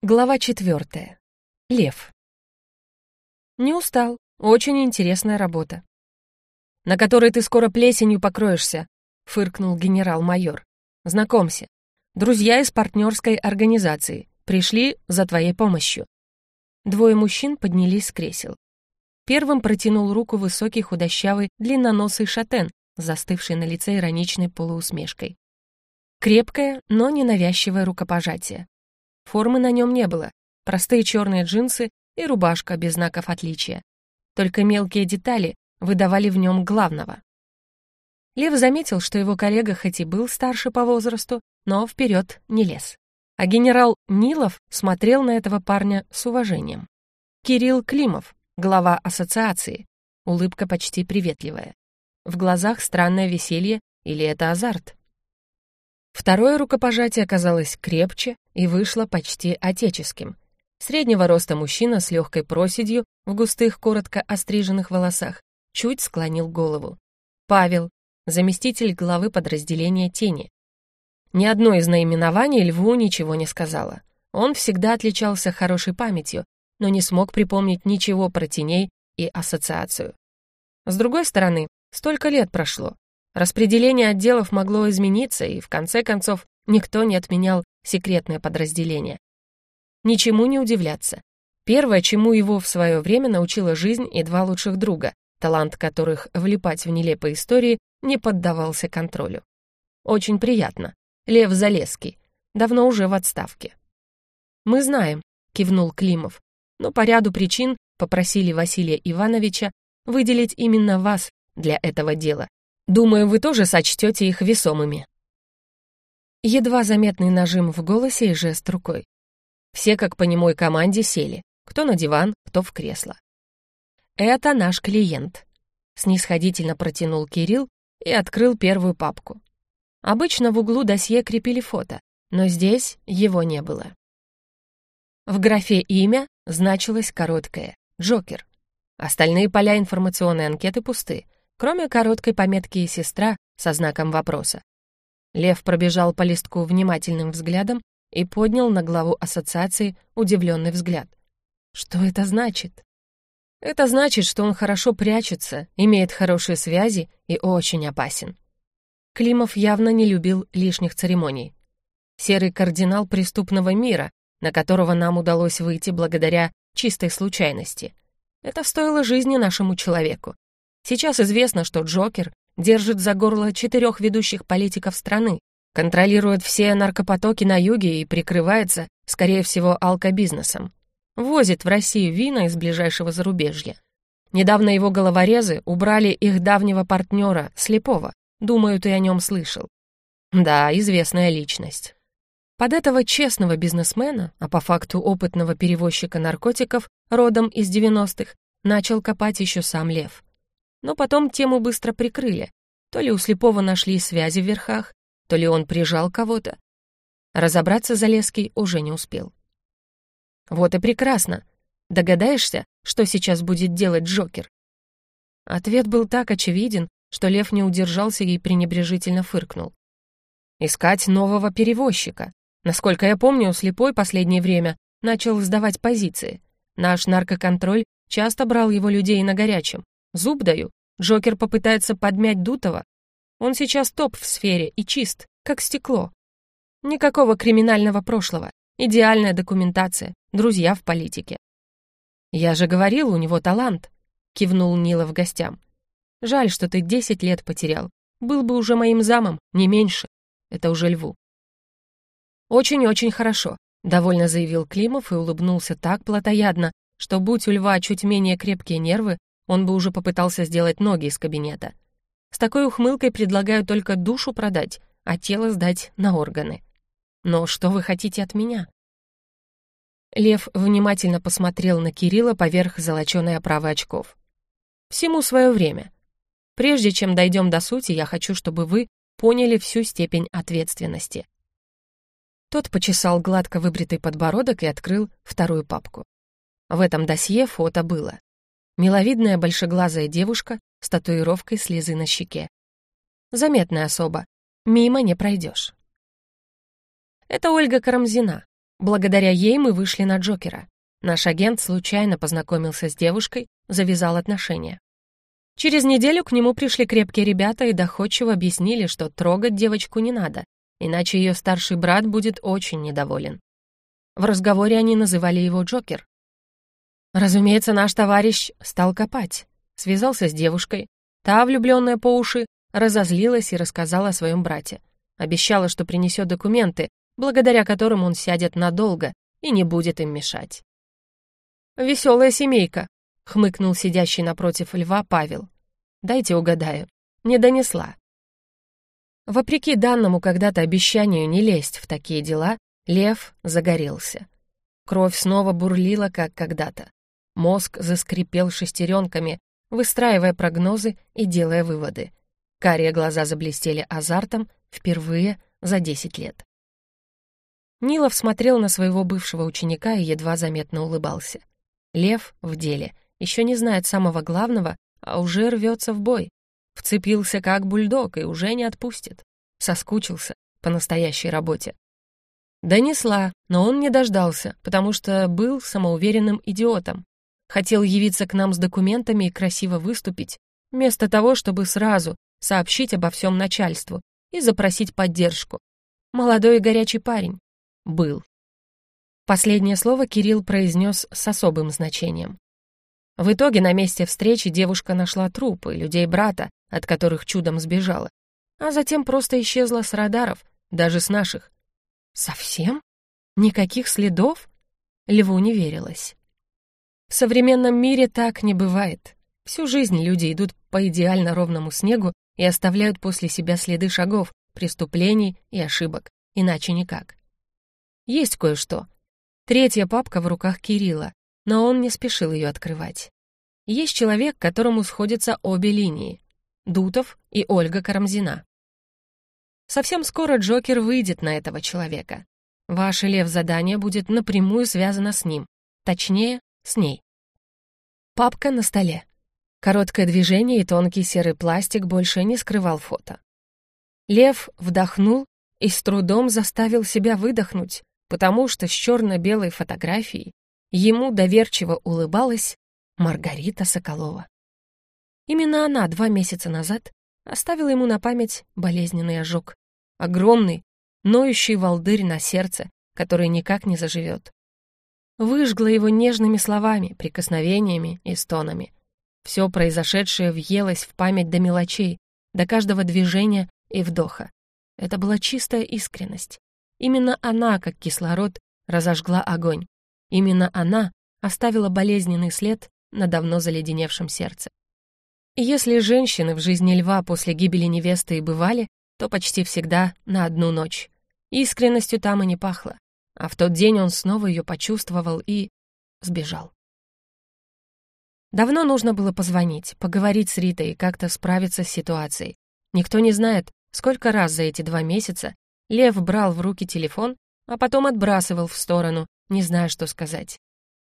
Глава четвертая. Лев. Не устал. Очень интересная работа. На которой ты скоро плесенью покроешься, фыркнул генерал-майор. Знакомься. Друзья из партнерской организации пришли за твоей помощью. Двое мужчин поднялись с кресел. Первым протянул руку высокий худощавый длинноносый шатен, застывший на лице ироничной полуусмешкой. Крепкое, но ненавязчивое рукопожатие. Формы на нем не было. Простые черные джинсы и рубашка без знаков отличия. Только мелкие детали выдавали в нем главного. Лев заметил, что его коллега хоть и был старше по возрасту, но вперед не лез. А генерал Нилов смотрел на этого парня с уважением. Кирилл Климов, глава ассоциации, улыбка почти приветливая. В глазах странное веселье или это азарт? Второе рукопожатие оказалось крепче и вышло почти отеческим. Среднего роста мужчина с легкой проседью в густых, коротко остриженных волосах чуть склонил голову. Павел, заместитель главы подразделения «Тени». Ни одно из наименований Льву ничего не сказала. Он всегда отличался хорошей памятью, но не смог припомнить ничего про теней и ассоциацию. С другой стороны, столько лет прошло, Распределение отделов могло измениться, и в конце концов никто не отменял секретное подразделение. Ничему не удивляться. Первое, чему его в свое время научила жизнь и два лучших друга, талант которых влипать в нелепые истории не поддавался контролю. Очень приятно. Лев Залеский. Давно уже в отставке. «Мы знаем», — кивнул Климов, «но по ряду причин попросили Василия Ивановича выделить именно вас для этого дела. Думаю, вы тоже сочтете их весомыми». Едва заметный нажим в голосе и жест рукой. Все, как по немой команде, сели. Кто на диван, кто в кресло. «Это наш клиент», — снисходительно протянул Кирилл и открыл первую папку. Обычно в углу досье крепили фото, но здесь его не было. В графе «Имя» значилось короткое «Джокер». Остальные поля информационной анкеты пусты — кроме короткой пометки «сестра» со знаком вопроса. Лев пробежал по листку внимательным взглядом и поднял на главу ассоциации удивленный взгляд. Что это значит? Это значит, что он хорошо прячется, имеет хорошие связи и очень опасен. Климов явно не любил лишних церемоний. Серый кардинал преступного мира, на которого нам удалось выйти благодаря чистой случайности. Это стоило жизни нашему человеку. Сейчас известно, что Джокер держит за горло четырех ведущих политиков страны, контролирует все наркопотоки на юге и прикрывается, скорее всего, алкобизнесом. Возит в Россию вина из ближайшего зарубежья. Недавно его головорезы убрали их давнего партнера, Слепого. Думаю, ты о нем слышал. Да, известная личность. Под этого честного бизнесмена, а по факту опытного перевозчика наркотиков, родом из 90-х, начал копать еще сам Лев. Но потом тему быстро прикрыли. То ли у слепого нашли связи в верхах, то ли он прижал кого-то. Разобраться Залеский уже не успел. Вот и прекрасно. Догадаешься, что сейчас будет делать Джокер? Ответ был так очевиден, что Лев не удержался и пренебрежительно фыркнул. Искать нового перевозчика. Насколько я помню, слепой последнее время начал сдавать позиции. Наш наркоконтроль часто брал его людей на горячем. Зуб даю. Джокер попытается подмять Дутова. Он сейчас топ в сфере и чист, как стекло. Никакого криминального прошлого. Идеальная документация. Друзья в политике. «Я же говорил, у него талант», — кивнул Нила в гостям. «Жаль, что ты десять лет потерял. Был бы уже моим замом, не меньше. Это уже льву». «Очень-очень хорошо», — довольно заявил Климов и улыбнулся так плотоядно, что, будь у льва чуть менее крепкие нервы, он бы уже попытался сделать ноги из кабинета. С такой ухмылкой предлагаю только душу продать, а тело сдать на органы. Но что вы хотите от меня? Лев внимательно посмотрел на Кирилла поверх золоченой оправы очков. Всему свое время. Прежде чем дойдем до сути, я хочу, чтобы вы поняли всю степень ответственности. Тот почесал гладко выбритый подбородок и открыл вторую папку. В этом досье фото было. Миловидная большеглазая девушка с татуировкой слезы на щеке. Заметная особа. Мимо не пройдешь. Это Ольга Карамзина, Благодаря ей мы вышли на Джокера. Наш агент случайно познакомился с девушкой, завязал отношения. Через неделю к нему пришли крепкие ребята и доходчиво объяснили, что трогать девочку не надо, иначе ее старший брат будет очень недоволен. В разговоре они называли его Джокер. Разумеется, наш товарищ стал копать, связался с девушкой. Та, влюбленная по уши, разозлилась и рассказала о своем брате. Обещала, что принесет документы, благодаря которым он сядет надолго и не будет им мешать. «Веселая семейка», — хмыкнул сидящий напротив льва Павел. «Дайте угадаю. Не донесла». Вопреки данному когда-то обещанию не лезть в такие дела, лев загорелся. Кровь снова бурлила, как когда-то. Мозг заскрипел шестеренками, выстраивая прогнозы и делая выводы. Карие глаза заблестели азартом впервые за десять лет. Нилов смотрел на своего бывшего ученика и едва заметно улыбался. Лев в деле, еще не знает самого главного, а уже рвется в бой. Вцепился как бульдог и уже не отпустит. Соскучился по настоящей работе. Донесла, но он не дождался, потому что был самоуверенным идиотом. Хотел явиться к нам с документами и красиво выступить, вместо того, чтобы сразу сообщить обо всем начальству и запросить поддержку. Молодой и горячий парень был. Последнее слово Кирилл произнес с особым значением. В итоге на месте встречи девушка нашла трупы людей брата, от которых чудом сбежала, а затем просто исчезла с радаров, даже с наших. Совсем? Никаких следов? Льву не верилось. В современном мире так не бывает. Всю жизнь люди идут по идеально ровному снегу и оставляют после себя следы шагов, преступлений и ошибок. Иначе никак. Есть кое-что. Третья папка в руках Кирилла, но он не спешил ее открывать. Есть человек, которому сходятся обе линии — Дутов и Ольга Карамзина. Совсем скоро Джокер выйдет на этого человека. Ваше лев-задание будет напрямую связано с ним, точнее, с ней. Папка на столе. Короткое движение и тонкий серый пластик больше не скрывал фото. Лев вдохнул и с трудом заставил себя выдохнуть, потому что с черно-белой фотографией ему доверчиво улыбалась Маргарита Соколова. Именно она два месяца назад оставила ему на память болезненный ожог, огромный, ноющий волдырь на сердце, который никак не заживет. Выжгла его нежными словами, прикосновениями и стонами. Все произошедшее въелось в память до мелочей, до каждого движения и вдоха. Это была чистая искренность. Именно она, как кислород, разожгла огонь. Именно она оставила болезненный след на давно заледеневшем сердце. если женщины в жизни льва после гибели невесты и бывали, то почти всегда на одну ночь. Искренностью там и не пахло. А в тот день он снова ее почувствовал и... сбежал. Давно нужно было позвонить, поговорить с Ритой и как-то справиться с ситуацией. Никто не знает, сколько раз за эти два месяца Лев брал в руки телефон, а потом отбрасывал в сторону, не зная, что сказать.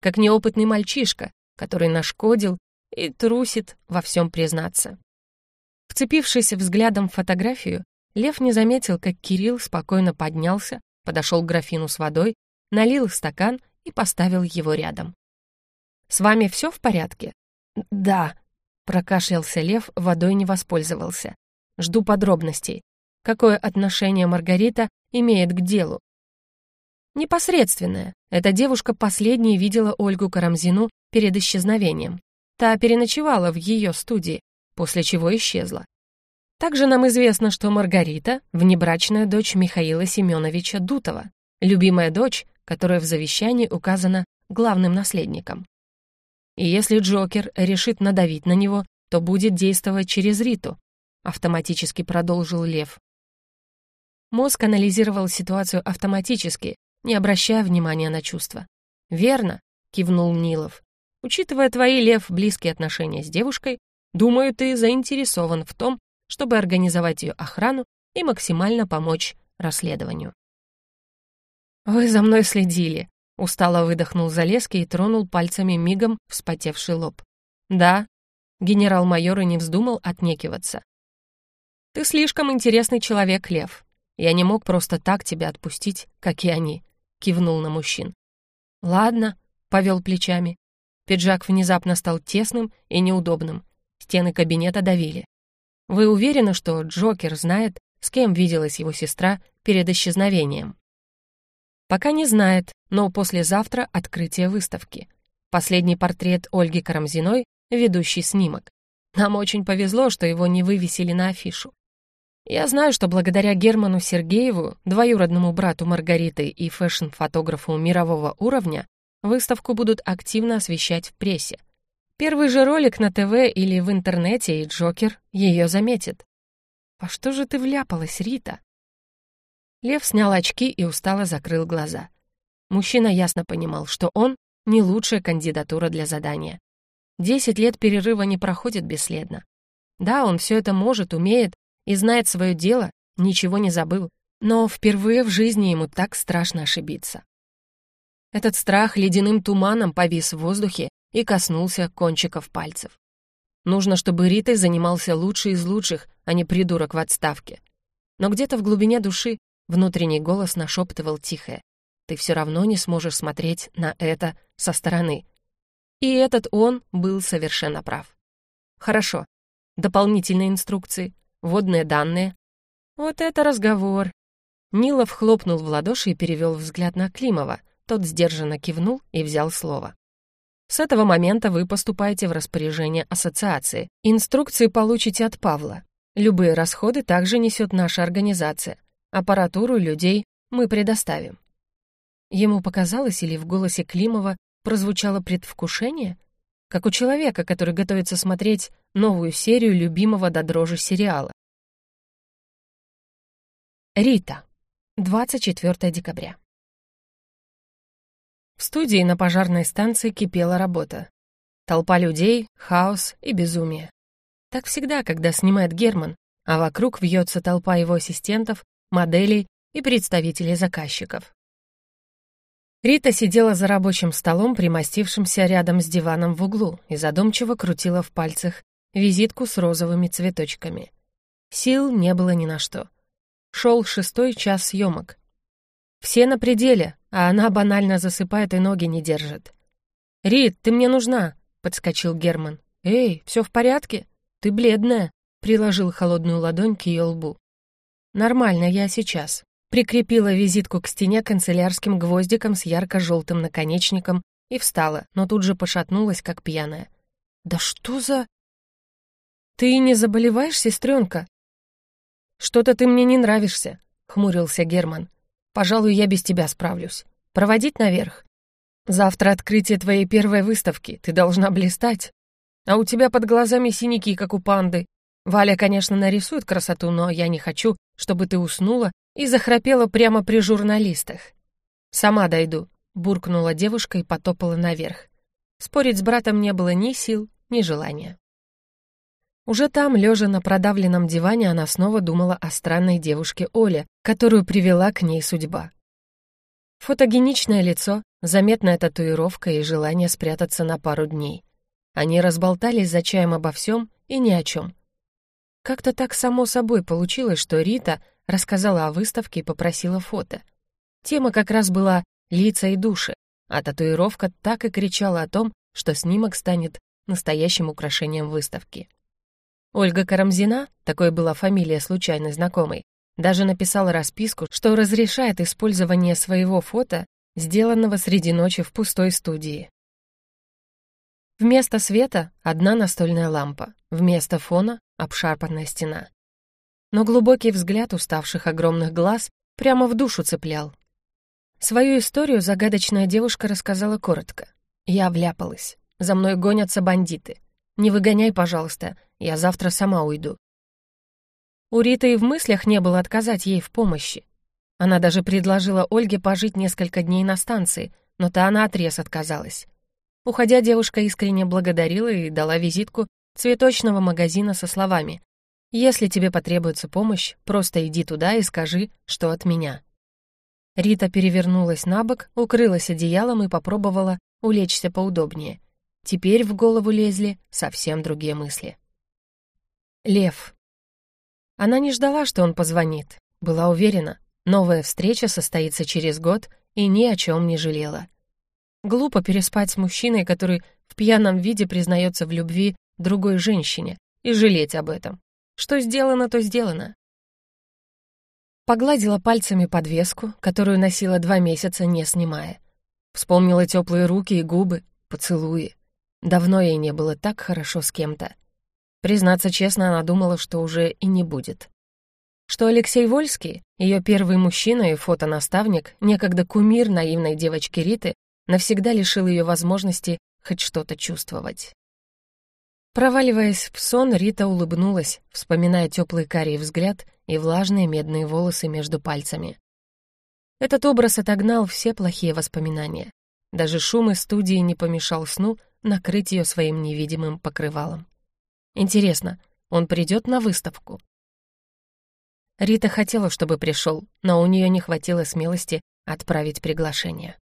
Как неопытный мальчишка, который нашкодил и трусит во всем признаться. Вцепившись взглядом в фотографию, Лев не заметил, как Кирилл спокойно поднялся, подошел к графину с водой, налил в стакан и поставил его рядом. «С вами все в порядке?» «Да», — прокашлялся Лев, водой не воспользовался. «Жду подробностей какое отношение Маргарита имеет к делу. Непосредственное. Эта девушка последней видела Ольгу Карамзину перед исчезновением. Та переночевала в ее студии, после чего исчезла. Также нам известно, что Маргарита — внебрачная дочь Михаила Семеновича Дутова, любимая дочь, которая в завещании указана главным наследником. И если Джокер решит надавить на него, то будет действовать через Риту, автоматически продолжил Лев. Мозг анализировал ситуацию автоматически, не обращая внимания на чувства. «Верно», — кивнул Нилов. «Учитывая твои, Лев, близкие отношения с девушкой, думаю, ты заинтересован в том, чтобы организовать ее охрану и максимально помочь расследованию». «Вы за мной следили», — устало выдохнул Залеский и тронул пальцами мигом вспотевший лоб. «Да», — генерал-майор и не вздумал отнекиваться. «Ты слишком интересный человек, Лев. Я не мог просто так тебя отпустить, как и они. — кивнул на мужчин. «Ладно», — повел плечами. Пиджак внезапно стал тесным и неудобным. Стены кабинета давили. «Вы уверены, что Джокер знает, с кем виделась его сестра перед исчезновением?» «Пока не знает, но послезавтра открытие выставки. Последний портрет Ольги Карамзиной — ведущий снимок. Нам очень повезло, что его не вывесили на афишу. Я знаю, что благодаря Герману Сергееву, двоюродному брату Маргариты и фэшн-фотографу мирового уровня, выставку будут активно освещать в прессе. Первый же ролик на ТВ или в интернете, и Джокер ее заметит. «А что же ты вляпалась, Рита?» Лев снял очки и устало закрыл глаза. Мужчина ясно понимал, что он — не лучшая кандидатура для задания. Десять лет перерыва не проходит бесследно. Да, он все это может, умеет и знает свое дело, ничего не забыл, но впервые в жизни ему так страшно ошибиться. Этот страх ледяным туманом повис в воздухе и коснулся кончиков пальцев. Нужно, чтобы Ритой занимался лучший из лучших, а не придурок в отставке. Но где-то в глубине души внутренний голос нашептывал тихое. «Ты все равно не сможешь смотреть на это со стороны. И этот он был совершенно прав. Хорошо. Дополнительные инструкции, водные данные. Вот это разговор. Нилов хлопнул в ладоши и перевел взгляд на Климова. Тот сдержанно кивнул и взял слово. С этого момента вы поступаете в распоряжение ассоциации. Инструкции получите от Павла. Любые расходы также несет наша организация. Аппаратуру, людей мы предоставим. Ему показалось, или в голосе Климова прозвучало предвкушение, как у человека, который готовится смотреть новую серию любимого до дрожи сериала. Рита. 24 декабря. В студии на пожарной станции кипела работа. Толпа людей, хаос и безумие. Так всегда, когда снимает Герман, а вокруг вьется толпа его ассистентов, моделей и представителей заказчиков. Рита сидела за рабочим столом, примостившимся рядом с диваном в углу, и задумчиво крутила в пальцах визитку с розовыми цветочками. Сил не было ни на что. Шел шестой час съемок. Все на пределе, а она банально засыпает и ноги не держит. «Рит, ты мне нужна!» — подскочил Герман. «Эй, все в порядке? Ты бледная!» — приложил холодную ладонь к ее лбу. «Нормально, я сейчас», прикрепила визитку к стене канцелярским гвоздиком с ярко-желтым наконечником и встала, но тут же пошатнулась, как пьяная. «Да что за...» «Ты не заболеваешь, сестренка?» «Что-то ты мне не нравишься», — хмурился Герман. «Пожалуй, я без тебя справлюсь. Проводить наверх. Завтра открытие твоей первой выставки, ты должна блистать. А у тебя под глазами синяки, как у панды. Валя, конечно, нарисует красоту, но я не хочу, чтобы ты уснула и захрапела прямо при журналистах. «Сама дойду», — буркнула девушка и потопала наверх. Спорить с братом не было ни сил, ни желания. Уже там, лежа на продавленном диване, она снова думала о странной девушке Оле, которую привела к ней судьба. Фотогеничное лицо, заметная татуировка и желание спрятаться на пару дней. Они разболтались за чаем обо всем и ни о чем. Как-то так само собой получилось, что Рита — рассказала о выставке и попросила фото. Тема как раз была «Лица и души», а татуировка так и кричала о том, что снимок станет настоящим украшением выставки. Ольга Карамзина, такой была фамилия случайной знакомой, даже написала расписку, что разрешает использование своего фото, сделанного среди ночи в пустой студии. Вместо света — одна настольная лампа, вместо фона — обшарпанная стена но глубокий взгляд уставших огромных глаз прямо в душу цеплял. Свою историю загадочная девушка рассказала коротко. «Я вляпалась. За мной гонятся бандиты. Не выгоняй, пожалуйста, я завтра сама уйду». У Риты и в мыслях не было отказать ей в помощи. Она даже предложила Ольге пожить несколько дней на станции, но та она отрез отказалась. Уходя, девушка искренне благодарила и дала визитку цветочного магазина со словами если тебе потребуется помощь, просто иди туда и скажи, что от меня». Рита перевернулась на бок, укрылась одеялом и попробовала улечься поудобнее. Теперь в голову лезли совсем другие мысли. Лев. Она не ждала, что он позвонит. Была уверена, новая встреча состоится через год, и ни о чем не жалела. Глупо переспать с мужчиной, который в пьяном виде признается в любви другой женщине, и жалеть об этом. Что сделано, то сделано. Погладила пальцами подвеску, которую носила два месяца, не снимая. Вспомнила теплые руки и губы, поцелуи. Давно ей не было так хорошо с кем-то. Признаться честно, она думала, что уже и не будет. Что Алексей Вольский, ее первый мужчина и фотонаставник, некогда кумир наивной девочки Риты, навсегда лишил ее возможности хоть что-то чувствовать. Проваливаясь в сон, Рита улыбнулась, вспоминая теплый карий взгляд и влажные медные волосы между пальцами. Этот образ отогнал все плохие воспоминания. Даже шум из студии не помешал сну накрыть ее своим невидимым покрывалом. Интересно, он придет на выставку? Рита хотела, чтобы пришел, но у нее не хватило смелости отправить приглашение.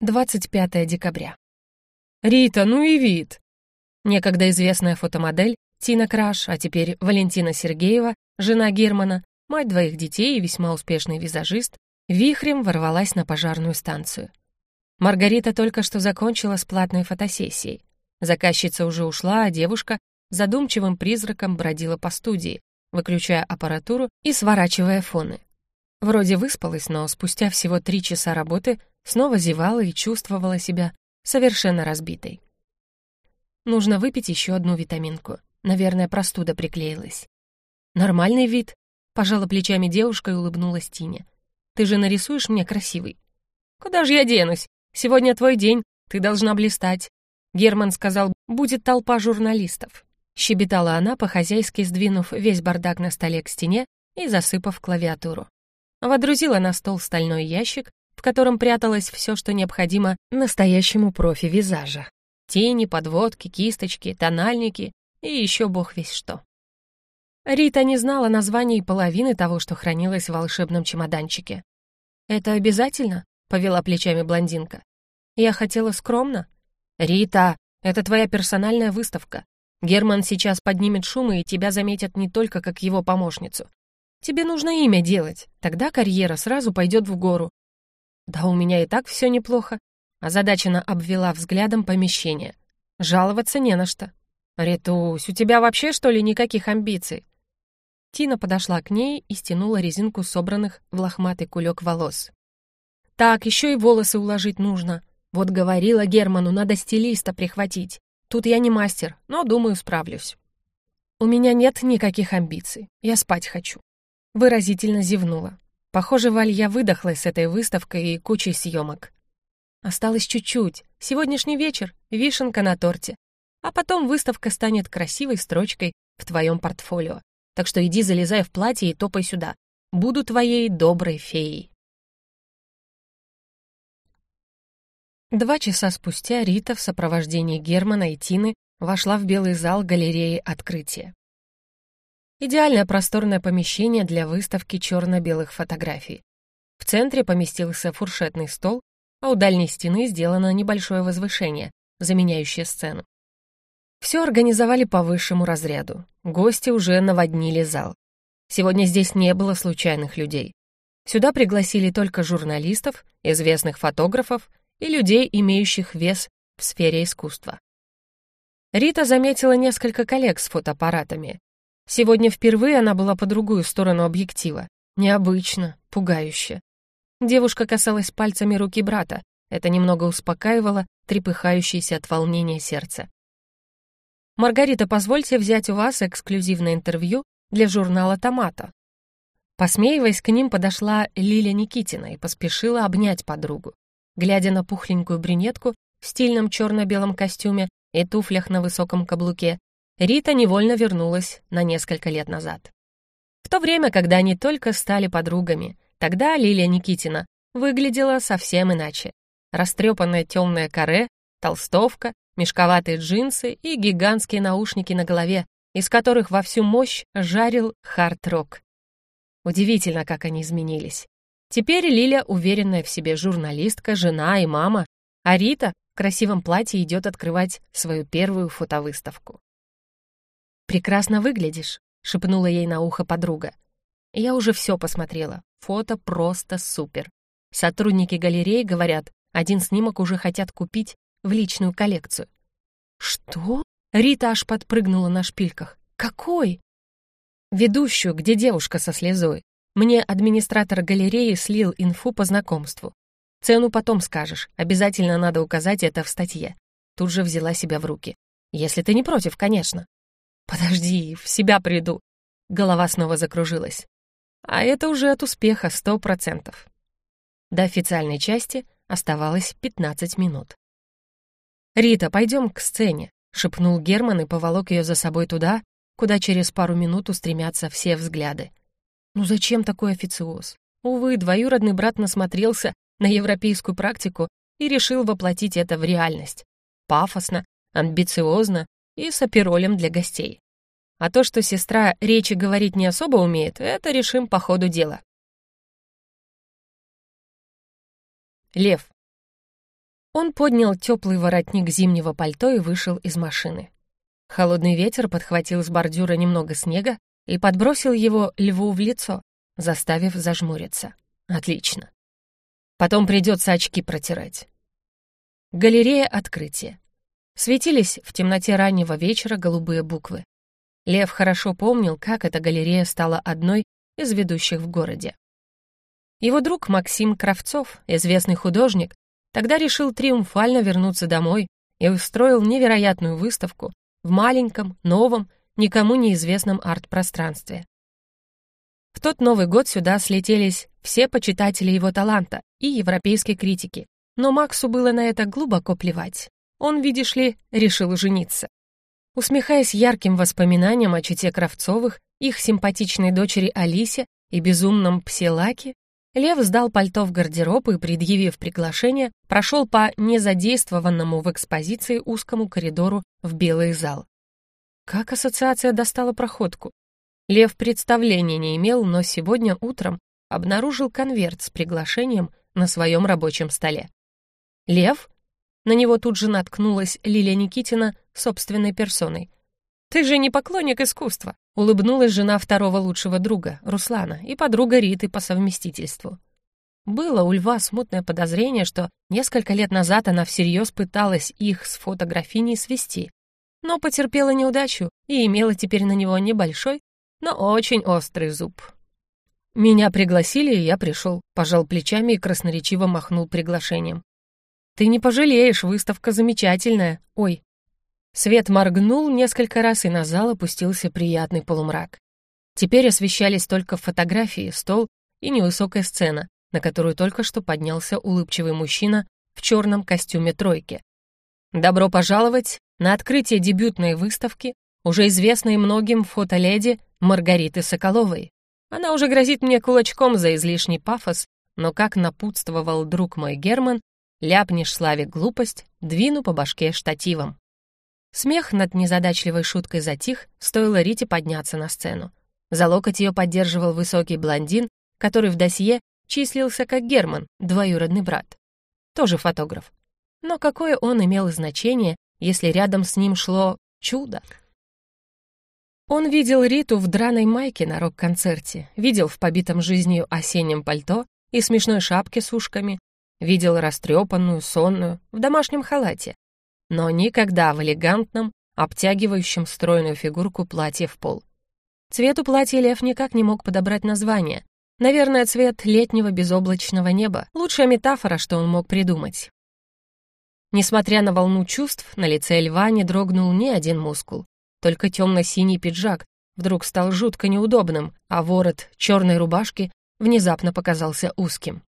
25 декабря. «Рита, ну и вид!» Некогда известная фотомодель Тина Краш, а теперь Валентина Сергеева, жена Германа, мать двоих детей и весьма успешный визажист, вихрем ворвалась на пожарную станцию. Маргарита только что закончила с платной фотосессией. Заказчица уже ушла, а девушка задумчивым призраком бродила по студии, выключая аппаратуру и сворачивая фоны. Вроде выспалась, но спустя всего три часа работы снова зевала и чувствовала себя совершенно разбитой. Нужно выпить еще одну витаминку. Наверное, простуда приклеилась. «Нормальный вид», — пожала плечами девушка и улыбнулась Тине. «Ты же нарисуешь мне красивый». «Куда же я денусь? Сегодня твой день, ты должна блистать». Герман сказал, будет толпа журналистов. Щебетала она, по-хозяйски сдвинув весь бардак на столе к стене и засыпав клавиатуру. Водрузила на стол стальной ящик, в котором пряталось все, что необходимо настоящему профи визажа. Тени, подводки, кисточки, тональники и еще бог весь что. Рита не знала названий половины того, что хранилось в волшебном чемоданчике. «Это обязательно?» — повела плечами блондинка. «Я хотела скромно». «Рита, это твоя персональная выставка. Герман сейчас поднимет шум, и тебя заметят не только как его помощницу. Тебе нужно имя делать, тогда карьера сразу пойдет в гору». «Да у меня и так все неплохо», — озадаченно обвела взглядом помещение. «Жаловаться не на что». «Ритусь, у тебя вообще, что ли, никаких амбиций?» Тина подошла к ней и стянула резинку собранных в лохматый кулек волос. «Так, еще и волосы уложить нужно. Вот говорила Герману, надо стилиста прихватить. Тут я не мастер, но, думаю, справлюсь». «У меня нет никаких амбиций. Я спать хочу». Выразительно зевнула. Похоже, Валья выдохлась с этой выставкой и кучей съемок. Осталось чуть-чуть. Сегодняшний вечер — вишенка на торте. А потом выставка станет красивой строчкой в твоем портфолио. Так что иди залезай в платье и топай сюда. Буду твоей доброй феей. Два часа спустя Рита в сопровождении Германа и Тины вошла в белый зал галереи открытия. Идеальное просторное помещение для выставки черно-белых фотографий. В центре поместился фуршетный стол, а у дальней стены сделано небольшое возвышение, заменяющее сцену. Все организовали по высшему разряду. Гости уже наводнили зал. Сегодня здесь не было случайных людей. Сюда пригласили только журналистов, известных фотографов и людей, имеющих вес в сфере искусства. Рита заметила несколько коллег с фотоаппаратами. Сегодня впервые она была по другую сторону объектива. Необычно, пугающе. Девушка касалась пальцами руки брата. Это немного успокаивало трепыхающееся от волнения сердце. «Маргарита, позвольте взять у вас эксклюзивное интервью для журнала «Томата». Посмеиваясь, к ним подошла Лиля Никитина и поспешила обнять подругу. Глядя на пухленькую брюнетку в стильном черно-белом костюме и туфлях на высоком каблуке, Рита невольно вернулась на несколько лет назад. В то время, когда они только стали подругами, тогда Лилия Никитина выглядела совсем иначе. Растрепанное темное каре, толстовка, мешковатые джинсы и гигантские наушники на голове, из которых во всю мощь жарил хард-рок. Удивительно, как они изменились. Теперь Лиля уверенная в себе журналистка, жена и мама, а Рита в красивом платье идет открывать свою первую фотовыставку. «Прекрасно выглядишь», — шепнула ей на ухо подруга. Я уже все посмотрела. Фото просто супер. Сотрудники галереи говорят, один снимок уже хотят купить в личную коллекцию. Что? Рита аж подпрыгнула на шпильках. Какой? Ведущую, где девушка со слезой. Мне администратор галереи слил инфу по знакомству. Цену потом скажешь, обязательно надо указать это в статье. Тут же взяла себя в руки. Если ты не против, конечно. Подожди, в себя приду. Голова снова закружилась. А это уже от успеха сто процентов. До официальной части оставалось 15 минут. «Рита, пойдем к сцене», — шепнул Герман и поволок ее за собой туда, куда через пару минут устремятся все взгляды. Ну зачем такой официоз? Увы, двоюродный брат насмотрелся на европейскую практику и решил воплотить это в реальность. Пафосно, амбициозно и с оперолем для гостей. А то, что сестра речи говорить не особо умеет, это решим по ходу дела. Лев. Он поднял теплый воротник зимнего пальто и вышел из машины. Холодный ветер подхватил с бордюра немного снега и подбросил его льву в лицо, заставив зажмуриться. Отлично. Потом придется очки протирать. Галерея открытия. Светились в темноте раннего вечера голубые буквы. Лев хорошо помнил, как эта галерея стала одной из ведущих в городе. Его друг Максим Кравцов, известный художник, тогда решил триумфально вернуться домой и устроил невероятную выставку в маленьком, новом, никому неизвестном арт-пространстве. В тот Новый год сюда слетелись все почитатели его таланта и европейские критики, но Максу было на это глубоко плевать. Он, видишь ли, решил жениться. Усмехаясь ярким воспоминаниям о чете Кравцовых, их симпатичной дочери Алисе и безумном псе Лев сдал пальто в гардероб и, предъявив приглашение, прошел по незадействованному в экспозиции узкому коридору в белый зал. Как ассоциация достала проходку? Лев представления не имел, но сегодня утром обнаружил конверт с приглашением на своем рабочем столе. «Лев?» На него тут же наткнулась Лилия Никитина собственной персоной. «Ты же не поклонник искусства!» — улыбнулась жена второго лучшего друга, Руслана, и подруга Риты по совместительству. Было у Льва смутное подозрение, что несколько лет назад она всерьез пыталась их с фотографиней свести, но потерпела неудачу и имела теперь на него небольшой, но очень острый зуб. «Меня пригласили, и я пришел», — пожал плечами и красноречиво махнул приглашением. «Ты не пожалеешь, выставка замечательная. Ой». Свет моргнул несколько раз, и на зал опустился приятный полумрак. Теперь освещались только фотографии, стол и невысокая сцена, на которую только что поднялся улыбчивый мужчина в черном костюме тройки. Добро пожаловать на открытие дебютной выставки, уже известной многим фотоледи Маргариты Соколовой. Она уже грозит мне кулачком за излишний пафос, но, как напутствовал друг мой Герман, ляпнешь Славе глупость, двину по башке штативом. Смех над незадачливой шуткой затих, стоило Рите подняться на сцену. За локоть ее поддерживал высокий блондин, который в досье числился как Герман, двоюродный брат. Тоже фотограф. Но какое он имел значение, если рядом с ним шло чудо? Он видел Риту в драной майке на рок-концерте, видел в побитом жизнью осеннем пальто и смешной шапке с ушками, видел растрепанную, сонную, в домашнем халате, но никогда в элегантном, обтягивающем стройную фигурку платье в пол. Цвету платья Лев никак не мог подобрать название. Наверное, цвет летнего безоблачного неба — лучшая метафора, что он мог придумать. Несмотря на волну чувств, на лице льва не дрогнул ни один мускул. Только темно-синий пиджак вдруг стал жутко неудобным, а ворот черной рубашки внезапно показался узким.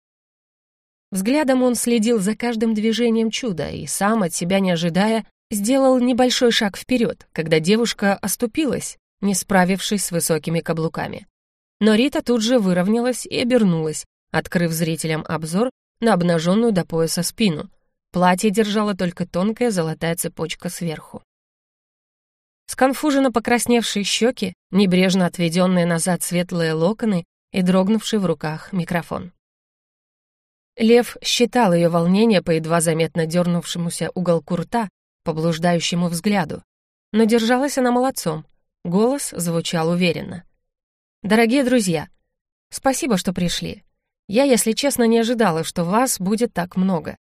Взглядом он следил за каждым движением чуда и сам, от себя не ожидая, сделал небольшой шаг вперед, когда девушка оступилась, не справившись с высокими каблуками. Но Рита тут же выровнялась и обернулась, открыв зрителям обзор на обнаженную до пояса спину. Платье держала только тонкая золотая цепочка сверху. Сконфуженно покрасневшие щеки, небрежно отведенные назад светлые локоны и дрогнувший в руках микрофон. Лев считал ее волнение по едва заметно дернувшемуся уголку рта, по блуждающему взгляду. Но держалась она молодцом. Голос звучал уверенно. «Дорогие друзья, Спасибо, что пришли. Я, если честно, не ожидала, что вас будет так много.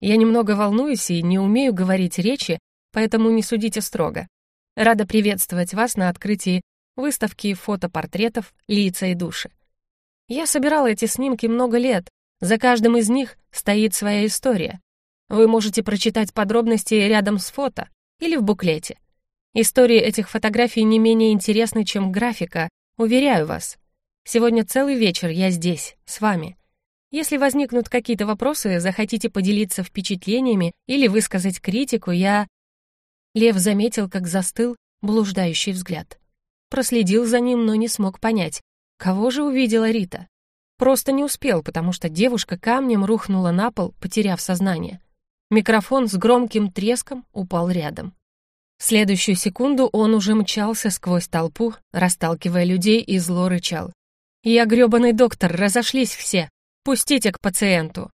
Я немного волнуюсь и не умею говорить речи, поэтому не судите строго. Рада приветствовать вас на открытии выставки фотопортретов «Лица и души». Я собирала эти снимки много лет, за каждым из них стоит своя история. Вы можете прочитать подробности рядом с фото или в буклете. Истории этих фотографий не менее интересны, чем графика, уверяю вас. Сегодня целый вечер я здесь, с вами. Если возникнут какие-то вопросы, захотите поделиться впечатлениями или высказать критику, я... Лев заметил, как застыл блуждающий взгляд. Проследил за ним, но не смог понять, кого же увидела Рита. Просто не успел, потому что девушка камнем рухнула на пол, потеряв сознание. Микрофон с громким треском упал рядом. В следующую секунду он уже мчался сквозь толпу, расталкивая людей и зло рычал. «Я грёбаный доктор, разошлись все! Пустите к пациенту!»